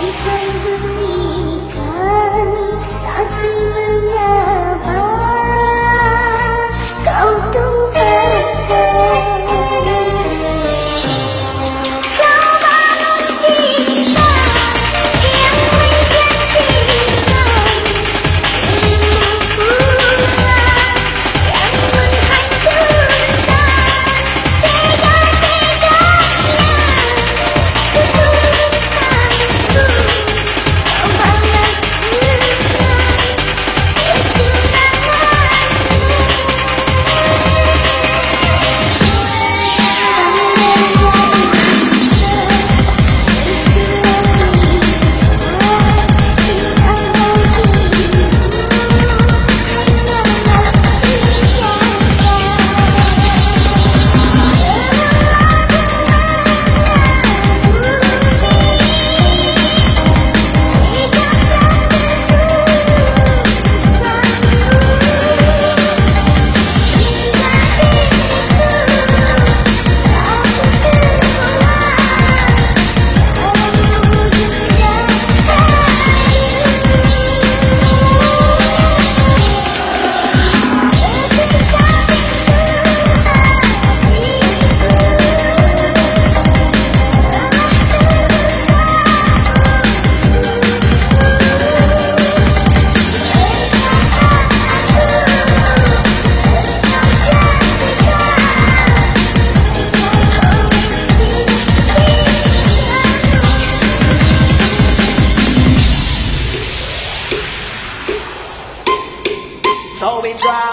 you say? try.